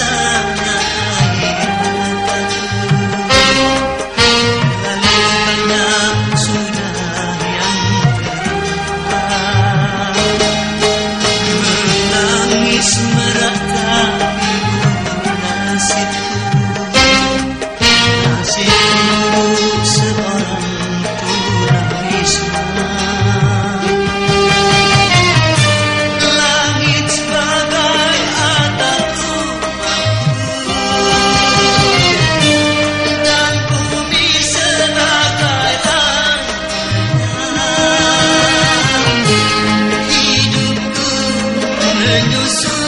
sun. Senhor.